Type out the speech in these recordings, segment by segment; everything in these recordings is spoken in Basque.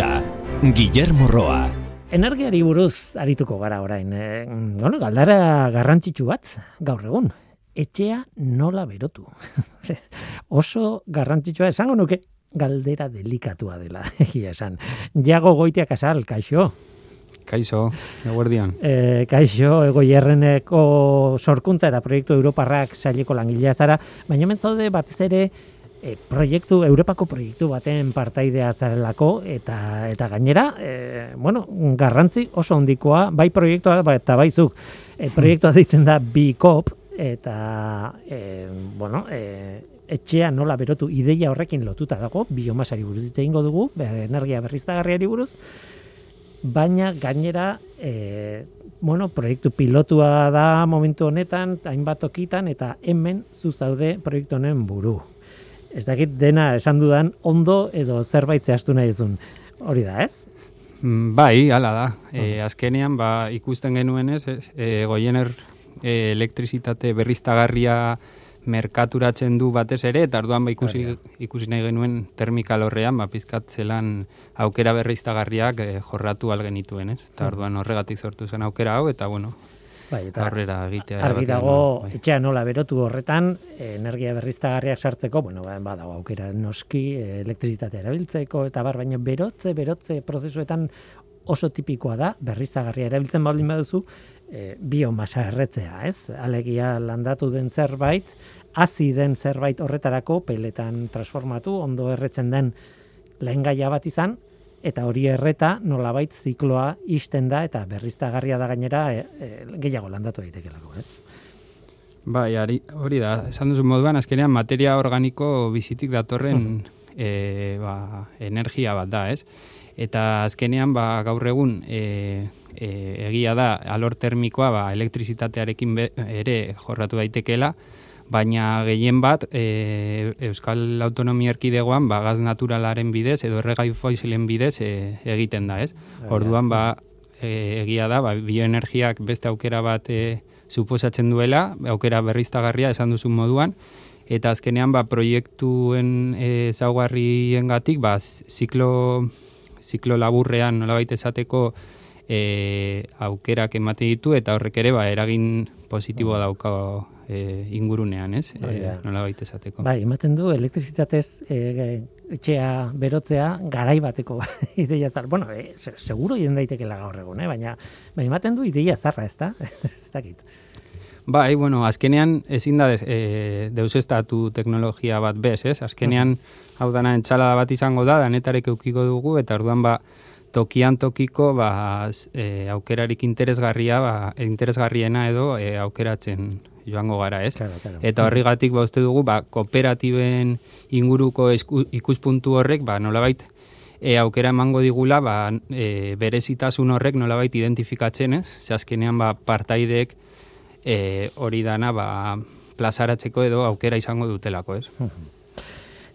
Aukera, Guillermo Roa. Energiari buruz arituko gara orain. E, bueno, galdara garrantzitsu bat, gaur egun. Etxea nola berotu. Oso garrantzitsua esango nuke galdera delikatua dela, egia esan. Jago goitiak asal, kaixo. Kaixo, eguerdian. E, kaixo, ego jerreneko sorkuntza eta proiektu Europarrak saileko langilea zara, baina mentzaude batez ere e, proiektu Europako proiektu baten partaidea zarelako eta eta gainera e, bueno, garrantzi oso handikoa bai proiektua ba, eta baizuk e, proiektua ditzen da Bicop eta e, bueno, e, etxea nola berotu ideia horrekin lotuta dago biomasari buruz hitze eingo dugu, energia berriztagarriari buruz. Baina gainera e, bueno, proiektu pilotua da momentu honetan, hainbat tokitan eta hemen zu zaude proiektu honen buru ez dakit dena esan dudan ondo edo zerbait zehaztu nahi duzun. Hori da, ez? Mm, bai, hala da. E, azkenean, ba, ikusten genuen ez, e, goiener e, elektrizitate berriztagarria merkaturatzen du batez ere, eta arduan ba, ikusi, ikusi nahi genuen termikal horrean, ba, pizkatzelan aukera berriztagarriak e, jorratu algenituen, ez? Eta arduan horregatik sortu zen aukera hau, eta bueno, Bai, eta aurrera egitea. Argi dago, bai. etxea nola berotu horretan, energia berriztagarriak sartzeko, bueno, ba, badago aukera noski, elektrizitatea erabiltzeko, eta bar, baina berotze, berotze prozesuetan oso tipikoa da, berriztagarria erabiltzen baldin baduzu, e, biomasa erretzea, ez? Alegia landatu den zerbait, hazi den zerbait horretarako, peletan transformatu, ondo erretzen den lehen gaia bat izan, eta hori erreta nolabait zikloa isten da eta berriztagarria da gainera e, e, gehiago landatu daitekelako, ez? Bai, hori da, esan duzu moduan, azkenean materia organiko bizitik datorren e, ba, energia bat da, ez? Eta azkenean, ba, gaur egun, e, e, egia da, alor termikoa, ba, elektrizitatearekin ere jorratu daitekeela, baina gehien bat e, Euskal Autonomia Erkidegoan ba, gaz naturalaren bidez edo erregai fosilen bidez e, egiten da, ez? Orduan ba, e, egia da, ba, bioenergiak beste aukera bat e, suposatzen duela, aukera berriztagarria esan duzun moduan, eta azkenean ba, proiektuen e, zaugarrien gatik, ba, ziklo, ziklo laburrean nolabait esateko e, aukerak ematen ditu, eta horrek ere ba, eragin positiboa dauka e, ingurunean, ez? E, nola baita esateko. Bai, ematen du, elektrizitatez e, etxea berotzea garai bateko ideia zar. Bueno, e, seguro jen daitekela gaur egun, eh? baina, baina ematen du ideia zarra, ez da? ez dakit. Bai, bueno, azkenean ezin da e, deus estatu teknologia bat bez, ez? Azkenean, hau dana entxala bat izango da, danetarek eukiko dugu, eta orduan ba, tokian tokiko ba, e, aukerarik interesgarria, ba, interesgarriena edo e, aukeratzen joango gara, ez? Claro, claro. Eta horrigatik ba uste dugu, ba, kooperatiben inguruko ikuspuntu horrek, ba, nolabait, e, aukera emango digula, ba, e, berezitasun horrek nolabait identifikatzen, ez? Ze azkenean, ba, partaideek e, hori dana, ba, plazaratzeko edo aukera izango dutelako, ez?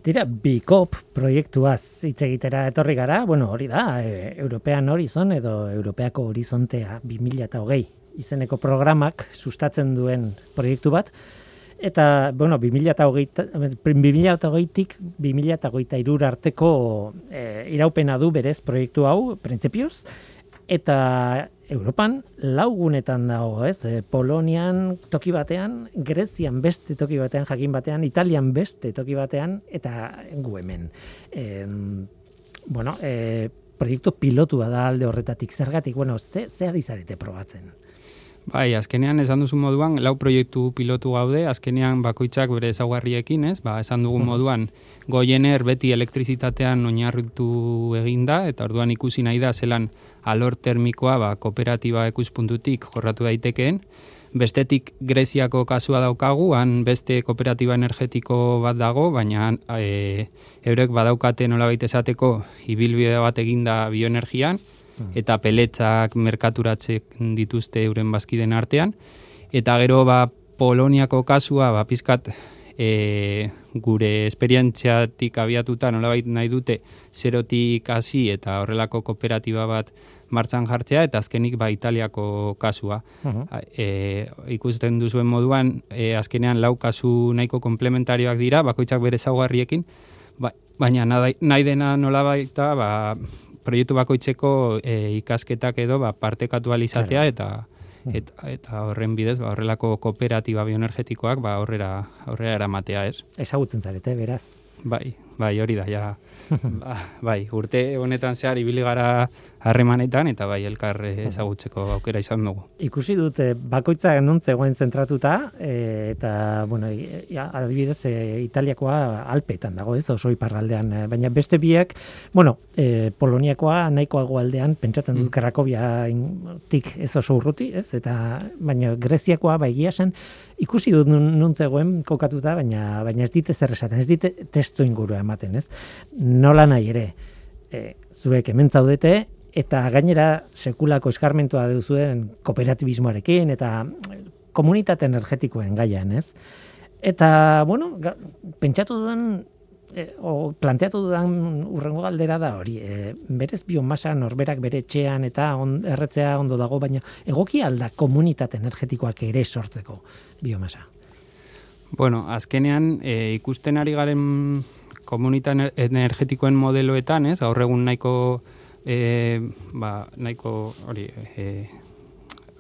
Dira, BICOP proiektuaz hitz egitera etorri gara, bueno, hori da, e, European Horizon edo Europeako Horizontea 2008 izeneko programak sustatzen duen proiektu bat, eta, bueno, 2008-tik 2008 arteko e, iraupena du berez proiektu hau, printzipioz, eta Europan laugunetan dago, ez? E, Polonian toki batean, Grezian beste toki batean, jakin batean, Italian beste toki batean, eta gu hemen. E, bueno, e, proiektu pilotua da alde horretatik, zergatik, bueno, ze, ze ari zarete probatzen? Bai, azkenean esan duzu moduan, lau proiektu pilotu gaude, azkenean bakoitzak bere ezaugarriekin, ez? Ba, esan dugun moduan, goiener beti elektrizitatean oinarritu eginda, eta orduan ikusi nahi da zelan alor termikoa ba, kooperatiba ikuspuntutik jorratu daitekeen. Bestetik Greziako kasua daukagu, han beste kooperatiba energetiko bat dago, baina e, eurek badaukate nola esateko ibilbide bat eginda bioenergian. Eta peletzak merkaturatzen dituzte euren bazkiden artean. Eta gero ba, Poloniako kasua ba, pizkat e, gure esperientziatik abiatuta nolabait nahi dute zerotik hasi eta horrelako kooperatiba bat martzan jartzea eta azkenik ba Italiako kasua. Uh ikusten duzuen moduan e, azkenean lau kasu nahiko komplementarioak dira, bakoitzak bere zaugarriekin, ba, baina nahi dena nolabaita ba, proiektu bakoitzeko e, ikasketak edo ba, partekatu alizatea eta eta, eta horren bidez ba, horrelako kooperatiba bioenergetikoak ba, aurrera aurrera eramatea, ez? Ezagutzen zarete, beraz. Bai, bai, hori da, ja. ba, bai, urte honetan zehar ibili gara harremanetan eta bai elkar ezagutzeko aukera izan dugu. Ikusi dut bakoitza non zegoen zentratuta e, eta bueno, ja, adibidez e, Italiakoa Alpetan dago, ez? Oso iparraldean, baina beste biek, bueno, e, Poloniakoa nahiko aldean pentsatzen dut mm. Krakobia tik ez oso urruti, ez? Eta baina Greziakoa bai zen ikusi dut nun zegoen kokatuta, baina baina ez dite zer esaten, ez dite testu ingurua ematen, ez? Nola nahi ere, e, zuek hemen zaudete, eta gainera sekulako eskarmentua duzuen kooperatibismoarekin, eta komunitate energetikoen gaian, ez? Eta, bueno, pentsatu duen, e, o planteatu dudan urrengo galdera da hori, e, berez biomasa norberak bere etxean eta on, erretzea ondo dago, baina egoki alda komunitate energetikoak ere sortzeko biomasa? Bueno, azkenean e, ikusten ari garen komunita energetikoen modeloetan, ez? Gaur egun nahiko e, ba, nahiko hori e,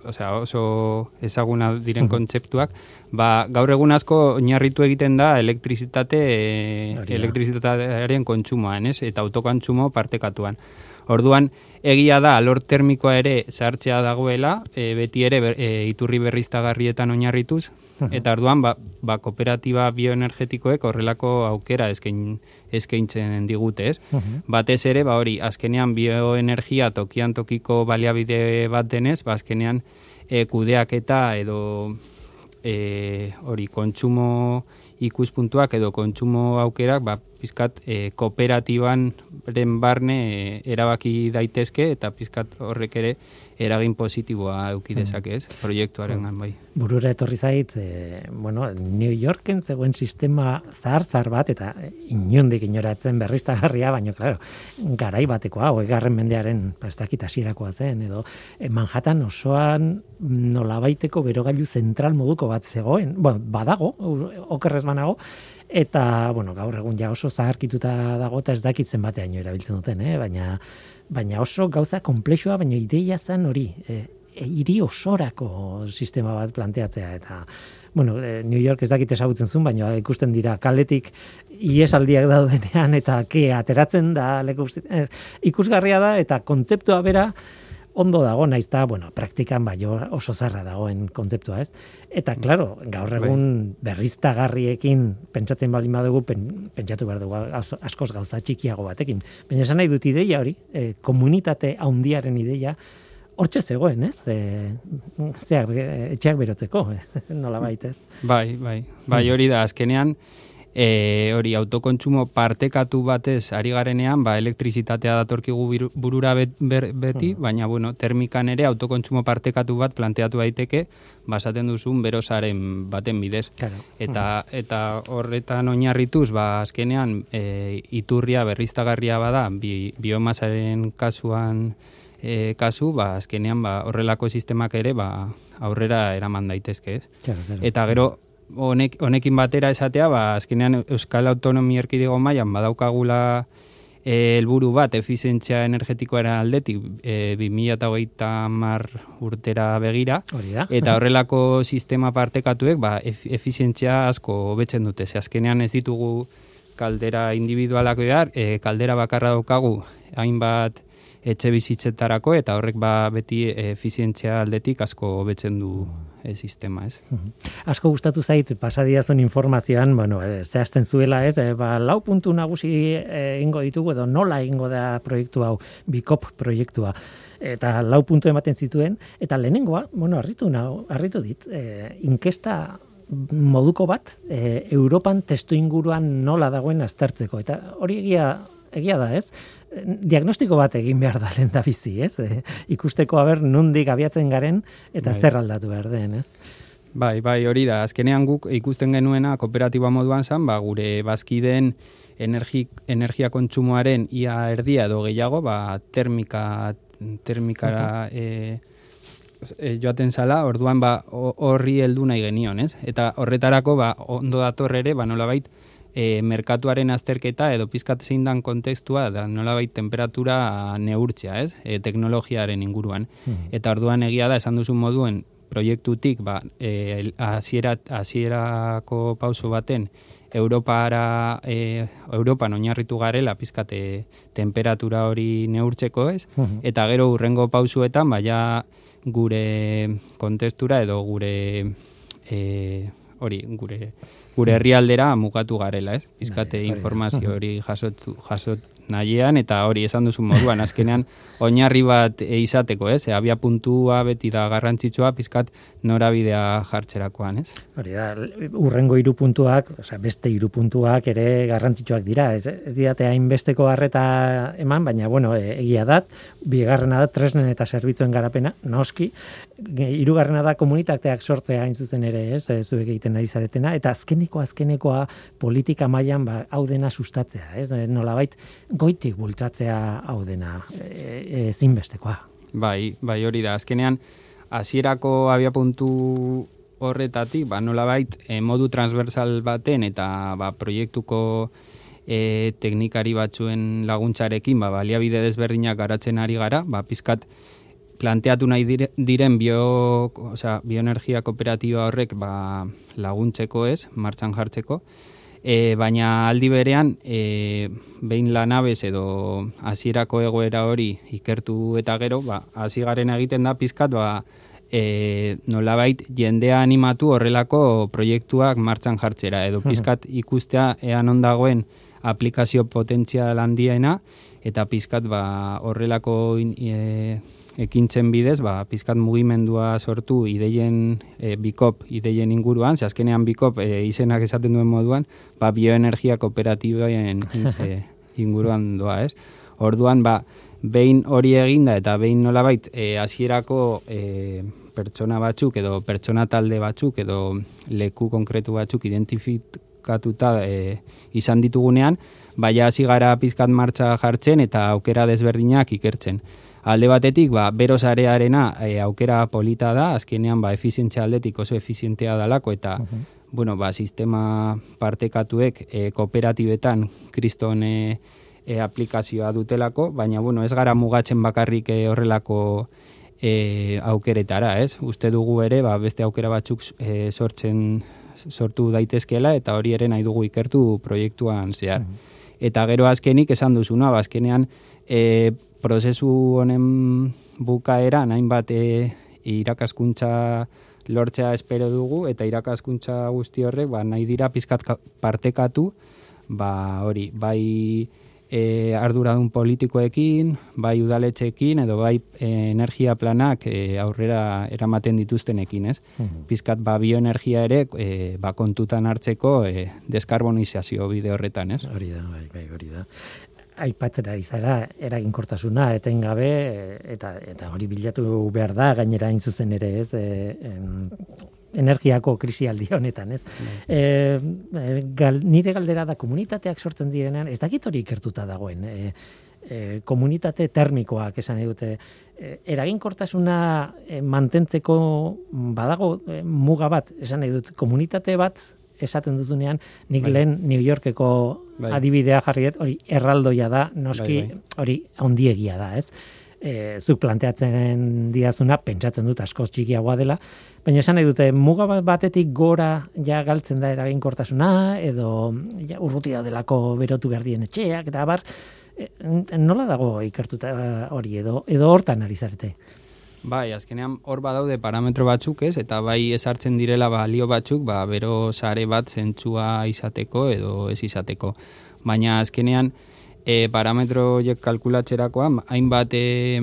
osea, oso ezaguna diren kontzeptuak, ba, gaur egun asko oinarritu egiten da elektrizitate e, elektrizitatearen kontsumoan, ez? Eta autokontsumo partekatuan. Orduan, egia da alor termikoa ere sartzea dagoela, e, beti ere e, iturri berriztagarrietan oinarrituz, eta orduan ba, ba kooperatiba bioenergetikoek horrelako aukera eskain, eskaintzen digute, ez? Batez ere, ba hori, azkenean bioenergia tokian tokiko baliabide bat denez, ba azkenean e, kudeak eta edo e, hori kontsumo ikuspuntuak edo kontsumo aukerak ba, pizkat e, kooperatiban barne e, erabaki daitezke eta pizkat horrek ere eragin positiboa eduki hmm. dezake, ez? Proiektuaren bai. Burura etorri zait, e, bueno, New Yorken zegoen sistema zahar zahar bat eta inondik inoratzen berriztagarria, baina claro, garai batekoa, garren mendearen prestakit hasirakoa zen edo Manhattan osoan nolabaiteko berogailu zentral moduko bat zegoen. Bueno, badago, okerrez banago, eta bueno, gaur egun ja oso zaharkituta dago eta ez dakitzen batean erabiltzen duten, eh? baina baina oso gauza komplexua, baina ideia zen hori, e, e, hiri osorako sistema bat planteatzea eta bueno, e, New York ez dakit ezagutzen zuen, baina ikusten dira kaletik iesaldiak daudenean eta ke ateratzen da leku e, ikusgarria da eta kontzeptua bera ondo dago naizta, bueno, praktikan bai oso zarra dagoen kontzeptua, ez? Eta claro, gaur bai. egun berriztagarriekin pentsatzen baldin badugu pentsatu behar dugu askoz gauza txikiago batekin. Baina esan nahi dut ideia hori, e, komunitate handiaren ideia hortxe zegoen, ez? E, zeak, etxeak beroteko, nola baitez. Bai, bai, bai hori da, azkenean, e, hori autokontsumo partekatu batez ari garenean, ba, elektrizitatea datorkigu burura beti, hmm. baina bueno, termikan ere autokontsumo partekatu bat planteatu daiteke, basaten duzun berosaren baten bidez. Eta, hmm. eta horretan oinarrituz, ba, azkenean e, iturria berriztagarria bada, bi, biomasaren kasuan e, kasu, ba, azkenean ba, horrelako sistemak ere ba, aurrera eraman daitezke, ez? Eta gero, honek, honekin batera esatea, ba, azkenean Euskal Autonomia Erkidego mailan badaukagula eh, helburu bat efizientzia energetikoaren aldetik e, 2008 mar urtera begira. Eta horrelako sistema partekatuek ba, efizientzia asko hobetzen dute. Ze azkenean ez ditugu kaldera individualak behar, e, kaldera bakarra daukagu hainbat etxe bizitzetarako eta horrek ba beti efizientzia aldetik asko hobetzen du e, sistema, ez? Asko gustatu zait pasadiazun informazioan, bueno, e, zehazten zuela, ez? E, ba, lau puntu nagusi egingo ditugu edo nola egingo da proiektu hau, bikop proiektua eta lau puntu ematen zituen eta lehenengoa, bueno, harritu nau, harritu dit, e, inkesta moduko bat e, Europan testu inguruan nola dagoen aztertzeko eta hori egia egia da, ez? diagnostiko bat egin behar da lehen da bizi, ez? E, ikusteko haber nundik abiatzen garen eta bai. zer aldatu behar den, ez? Bai, bai, hori da. Azkenean guk ikusten genuena kooperatiba moduan zan, ba, gure bazkideen energi, energia kontsumoaren ia erdia edo gehiago, ba, termika, termikara e, e, joaten zala, orduan ba, horri heldu nahi genion, ez? Eta horretarako, ba, ondo dator ere, ba, nolabait, e, merkatuaren azterketa edo pizkat zein dan kontekstua da nolabait temperatura neurtzea, ez? E, teknologiaren inguruan. Hmm. Eta orduan egia da esan duzu moduen proiektutik ba e, hasiera hasierako pauso baten Europara e, Europan oinarritu garela pizkate temperatura hori neurtzeko, ez? Hmm. Eta gero urrengo pausuetan baia gure kontestura edo gure e, hori gure gure herrialdera mugatu garela, ez? Bizkate bai, informazio hori jasot jasot nahiean eta hori esan duzu moduan azkenean oinarri bat izateko, ez? E, abia puntua beti da garrantzitsua pizkat norabidea jartzerakoan, ez? Hori da, urrengo hiru puntuak, osea, beste hiru puntuak ere garrantzitsuak dira, ez? Ez diate hainbesteko harreta eman, baina bueno, e, egia da, bigarrena da tresnen eta zerbitzuen garapena, noski, hirugarrena da komunitateak sortzea hain zuzen ere, ez, zuek egiten ari zaretena eta azkeneko azkenekoa politika mailan ba hau dena sustatzea, ez? Nolabait goitik bultzatzea hau dena e, e, Bai, bai hori da. Azkenean hasierako abia puntu horretatik, ba nolabait e, modu transversal baten eta ba proiektuko e, teknikari batzuen laguntzarekin, ba baliabide desberdinak garatzen ari gara, ba pizkat planteatu nahi diren bio, sea, bioenergia kooperatiba horrek ba, laguntzeko ez, martxan jartzeko, e, baina aldi berean, e, behin lanabez edo hasierako egoera hori ikertu eta gero, ba, hasi garen egiten da pizkat, ba, e, nolabait jendea animatu horrelako proiektuak martxan jartzera, edo pizkat ikustea ean ondagoen aplikazio potentzial handiena, eta pizkat ba, horrelako e, ekintzen bidez, ba, pizkat mugimendua sortu ideien e, bikop, ideien inguruan, ze azkenean bikop e, izenak esaten duen moduan, ba, bioenergia kooperatiboen e, inguruan doa, ez? Orduan, ba, behin hori eginda eta behin nolabait e, hasierako e, pertsona batzuk edo pertsona talde batzuk edo leku konkretu batzuk identifikatuta e, izan ditugunean, baina hasi gara pizkat martxa jartzen eta aukera desberdinak ikertzen alde batetik, ba, bero zarearena e, aukera polita da, azkenean, ba, efizientzia aldetik oso efizientea dalako, eta, bueno, ba, sistema partekatuek e, kooperatibetan kriston e, e, aplikazioa dutelako, baina, bueno, ez gara mugatzen bakarrik e, horrelako e, aukeretara, ez? Uste dugu ere, ba, beste aukera batzuk e, sortzen sortu daitezkela, eta hori ere nahi dugu ikertu proiektuan zehar. Eta gero azkenik esan duzuna, ba, azkenean, e, prozesu honen bukaera hainbat e, irakaskuntza lortzea espero dugu eta irakaskuntza guzti horrek ba, nahi dira pizkat partekatu ba hori bai e, arduradun politikoekin, bai udaletxeekin edo bai e, energia planak e, aurrera eramaten dituztenekin, ez? Mhm. Pizkat ba bioenergia ere e, ba kontutan hartzeko e, deskarbonizazio bide horretan, ez? Hori da, bai, bai, hori da aipatzen ari zara eraginkortasuna etengabe eta eta hori bilatu behar da gainera hain zuzen ere, ez? E, energiako krisialdi honetan, ez? E, gal, nire galdera da komunitateak sortzen direnean, ez dakit hori ikertuta dagoen. E, e, komunitate termikoak esan dute e, eraginkortasuna e, mantentzeko badago e, muga bat, esan nahi dut, komunitate bat esaten duzunean, nik bai. lehen New Yorkeko bai. adibidea jarriet, hori erraldoia da, noski bai, bai. hori ondiegia da, ez? E, zuk planteatzen diazuna, pentsatzen dut askoz txikiagoa dela, baina esan nahi dute, muga batetik gora ja galtzen da eraginkortasuna, edo ja, urrutia delako berotu behar dien etxeak, eta bar, e, nola dago ikertuta hori edo, edo hortan ari zarete? Bai, azkenean hor badaude parametro batzuk ez, eta bai esartzen direla balio batzuk, ba, bero sare bat zentzua izateko edo ez izateko. Baina azkenean e, parametro jek kalkulatzerakoan, hainbat, e,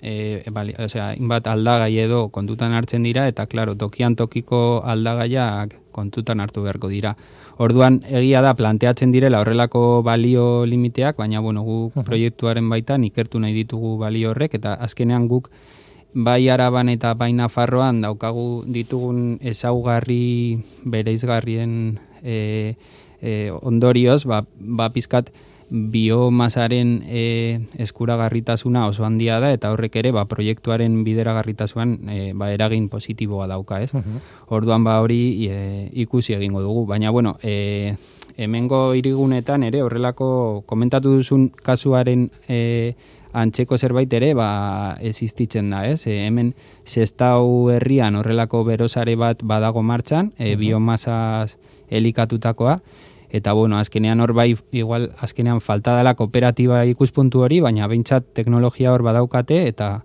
e, bali, osea, hainbat aldagai edo kontutan hartzen dira, eta klaro, tokian tokiko aldagaiak kontutan hartu beharko dira. Orduan egia da planteatzen direla horrelako balio limiteak, baina bueno, guk proiektuaren baitan ikertu nahi ditugu balio horrek, eta azkenean guk bai araban eta bai nafarroan daukagu ditugun ezaugarri bereizgarrien e, e, ondorioz, ba, ba pizkat biomasaren e, eskuragarritasuna oso handia da eta horrek ere ba, proiektuaren bideragarritasuan e, ba, eragin positiboa dauka, ez? Orduan ba hori e, ikusi egingo dugu, baina bueno, e, hemengo irigunetan ere horrelako komentatu duzun kasuaren e, antzeko zerbait ere ba existitzen da, ez? E, hemen Sestau herrian horrelako berosare bat badago martxan, e, biomasaz elikatutakoa eta bueno, azkenean hor bai igual azkenean falta dela kooperatiba ikuspuntu hori, baina behintzat teknologia hor badaukate eta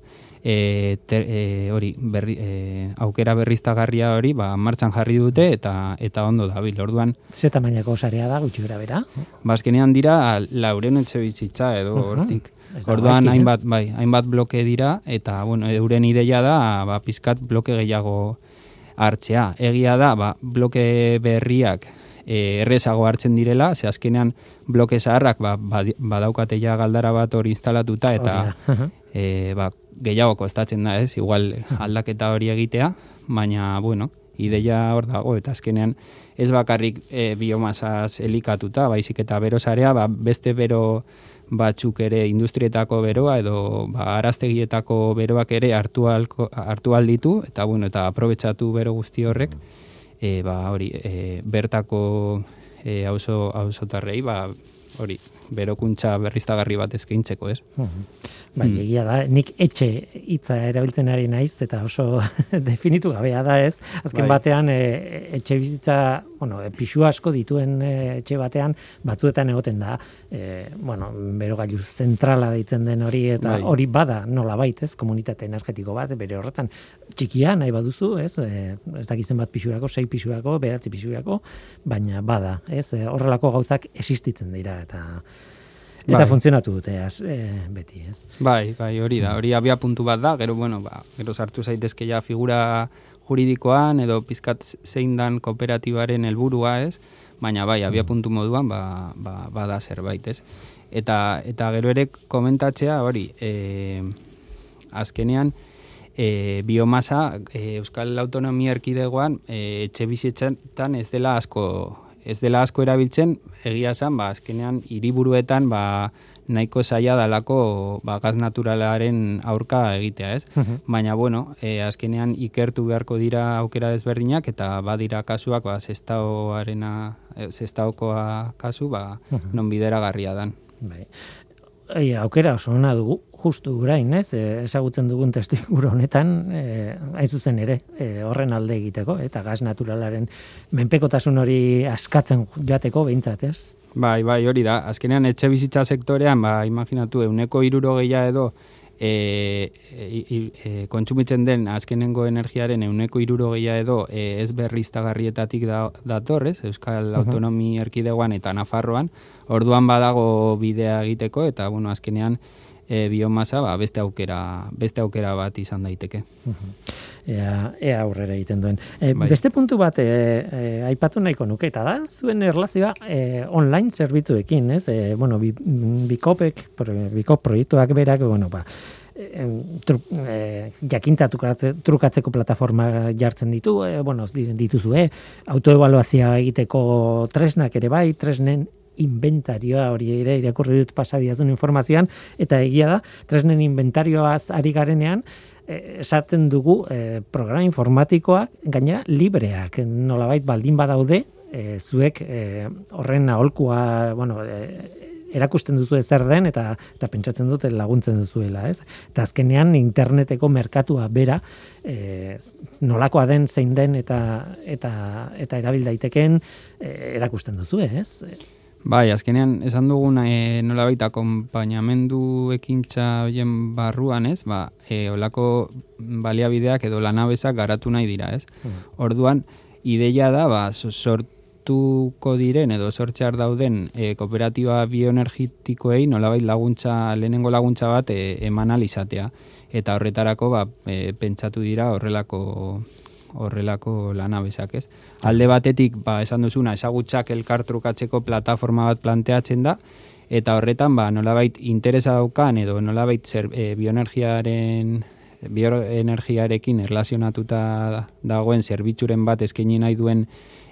e, e, hori berri, e, aukera berriztagarria hori ba, martxan jarri dute eta eta ondo dabil. Orduan ze tamainako sarea da gutxi bera bera? Ba azkenean dira lauren etxe bizitza edo hortik. Orduan hainbat bai, hainbat bloke dira eta bueno, euren ideia da ba pizkat bloke gehiago hartzea. Egia da, ba, bloke berriak e, errezago hartzen direla, ze azkenean bloke zaharrak ba, badaukate ja galdara bat hori instalatuta eta e, ba, gehiago kostatzen da, ez? Igual aldaketa hori egitea, baina, bueno, ideia hor dago, eta azkenean ez bakarrik e, biomasaz elikatuta, baizik eta bero zarea, ba, beste bero batzuk ere industrietako beroa edo ba, araztegietako beroak ere hartu, alko, hartu alditu, eta bueno, eta aprobetsatu bero guzti horrek, e, ba, hori, e, bertako e, auzo, auzotarrei, ba, hori, berokuntza berriztagarri bat eskaintzeko, ez? Bai, hmm. egia da, nik etxe hitza erabiltzen ari naiz eta oso definitu gabea da, ez? Azken bai. batean e, etxe bizitza, bueno, e, pixu asko dituen e, etxe batean batzuetan egoten da, e, bueno, bero gailu zentrala deitzen den hori eta bai. hori bada nola bait, ez? Komunitate energetiko bat, bere horretan txikia nahi baduzu, ez? E, ez dakizen bat pixurako, sei pixurako, behatzi pixurako, baina bada, ez? E, horrelako gauzak existitzen dira eta Eta bai. funtzionatu dute az, e, beti, ez? Bai, bai, hori da, hori abia puntu bat da, gero, bueno, ba, gero sartu zaitezke ja figura juridikoan edo pizkat zein dan kooperatibaren helburua, ez? Baina bai, abia puntu moduan, ba, ba, ba da zerbait, ez? Eta, eta gero ere komentatzea, hori, e, azkenean, e, biomasa e, Euskal Autonomia Erkidegoan e, etxe bizitzetan ez dela asko ez dela asko erabiltzen, egia esan, ba, azkenean, hiriburuetan ba, nahiko zaila dalako ba, gaz naturalaren aurka egitea, ez? Mhm. Baina, bueno, e, azkenean ikertu beharko dira aukera desberdinak, eta badira kasuak, ba, zestaoarena, e, zestaokoa kasu, ba, mhm. non bidera garria dan. Bai. Ei, aukera oso ona dugu, justu gurain, ez? E, ezagutzen dugun testu inguru honetan, e, hain zuzen ere, e, horren alde egiteko, eta gas naturalaren menpekotasun hori askatzen joateko behintzat, ez? Bai, bai, hori da. Azkenean, etxe bizitza sektorean, ba, imaginatu, euneko iruro gehiago edo, e, e, e, kontsumitzen den azkenengo energiaren euneko iruro gehiago edo e, ez berriztagarrietatik da, datorrez, Euskal Autonomi Erkidegoan eta Nafarroan, orduan badago bidea egiteko, eta, bueno, azkenean, e, biomasa ba, beste aukera beste aukera bat izan daiteke. Ea, ea aurrera egiten duen. E, Beste puntu bat e, e, aipatu nahiko nuke eta da zuen erlazioa e, online zerbitzuekin, ez? E, bueno, bi, bikopek, bikop proiektuak berak, bueno, ba, tru, e, jakintza trukatzeko plataforma jartzen ditu, e, bueno, dituzue, autoevaluazioa egiteko tresnak ere bai, tresnen inventarioa hori ere irakurri dut pasadiazun informazioan eta egia da tresnen inventarioaz ari garenean eh, esaten dugu e, programa informatikoak gainera libreak nolabait baldin badaude e, zuek horren aholkua bueno erakusten duzu zer den eta eta pentsatzen dute laguntzen duzuela, ez? Eta azkenean interneteko merkatua bera e, nolakoa den zein den eta eta eta erabil daiteken erakusten duzu, ez? Bai, azkenean esan dugun e, nola baita kompainamendu ekintza hoien barruan, ez? Ba, e, olako baliabideak edo lanabezak garatu nahi dira, ez? Hmm. Orduan, ideia da, ba, sortuko diren edo sortxar dauden e, kooperatiba bioenergitikoei nola laguntza, lehenengo laguntza bat e, eman alizatea. Eta horretarako, ba, e, pentsatu dira horrelako horrelako lana bezak, ez? Alde batetik, ba, esan duzuna, ezagutzak elkartrukatzeko plataforma bat planteatzen da, eta horretan, ba, nolabait interesa daukan, edo nolabait zer, e, bioenergiaren bioenergiarekin erlazionatuta dagoen zerbitzuren bat eskaini nahi duen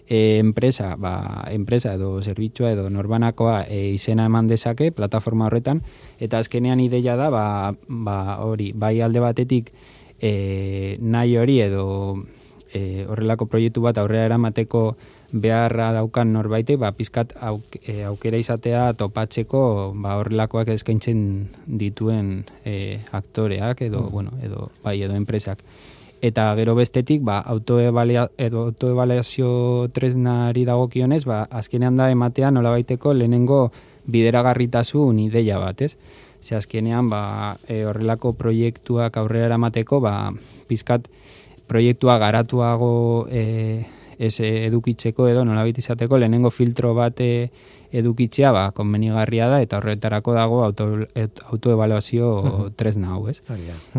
e, enpresa, ba, enpresa edo zerbitzua edo norbanakoa e, izena eman dezake plataforma horretan eta azkenean ideia da ba, ba, hori bai alde batetik e, nahi hori edo e, horrelako proiektu bat aurrera eramateko beharra daukan norbaitek ba pizkat auk, e, aukera izatea topatzeko ba horrelakoak eskaintzen dituen e, aktoreak edo mm. bueno edo bai edo enpresak eta gero bestetik ba edo autoevaluazio tresnari dagokionez ba azkenean da ematea nolabaiteko lehenengo bideragarritasun ideia bat, ez? Ze azkenean ba e, horrelako proiektuak aurrera eramateko ba pizkat proiektua garatuago e, ez edukitzeko edo nolabait izateko lehenengo filtro bat e, edukitzea ba konbenigarria da eta horretarako dago auto autoevaluazio tresna hau, ez?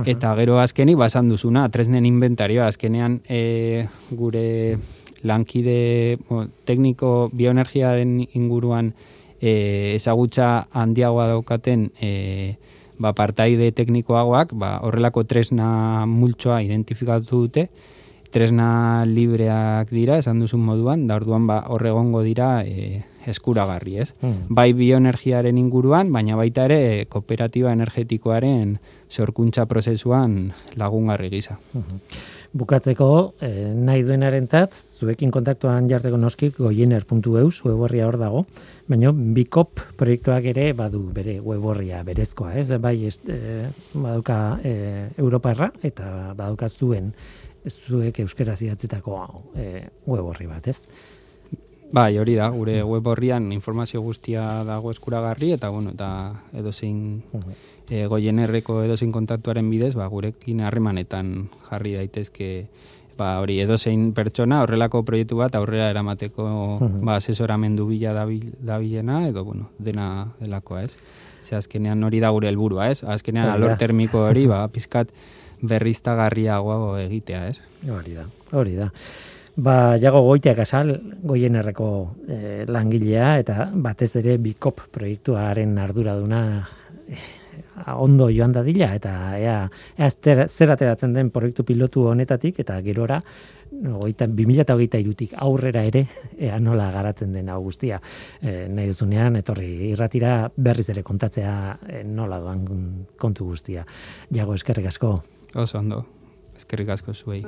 Eta gero azkenik basan duzuna tresnen inventarioa azkenean e, gure lankide bo, tekniko bioenergiaren inguruan e, ezagutza handiagoa daukaten e, ba, partaide teknikoagoak ba, horrelako tresna multsoa identifikatu dute tresna libreak dira, esan duzun moduan, da orduan ba, horregongo dira e, eskuragarri, ez? Hmm. Bai bioenergiaren inguruan, baina baita ere kooperatiba energetikoaren sorkuntza prozesuan lagungarri gisa. Hmm. Bukatzeko, eh, nahi duenaren zuekin kontaktuan jarteko noskik goiener.eus weborria hor dago, baina bikop proiektuak ere badu bere weborria berezkoa, ez? Bai, ez, eh, baduka eh, Europarra eta baduka zuen zuek euskera zidatzetako e, web horri bat, ez? Bai, hori da, gure web horrian informazio guztia dago eskuragarri, eta bueno, eta edozein e, goienerreko edozein kontaktuaren bidez, ba, gurekin harremanetan jarri daitezke ba, hori edozein pertsona horrelako proiektu bat aurrera eramateko ba, asesoramendu bila dabilena, edo bueno, dena delakoa, ez? Ze azkenean hori da gure helburua, ez? Azkenean alor termiko hori, ba, pizkat, berriztagarriago egitea, ez? Hori da, hori da. Ba, jago goiteak asal, goien erreko eh, langilea, eta batez ere bikop proiektuaren arduraduna e, ondo joan dadila, eta ea, ea zer ateratzen den proiektu pilotu honetatik, eta gerora, goita, 2008 irutik aurrera ere, ea nola garatzen den hau guztia. E, nahi duzunean, etorri irratira berriz ere kontatzea e, nola doan kontu guztia. Jago eskerrik asko. Oso ondo, eskerrik asko zuei.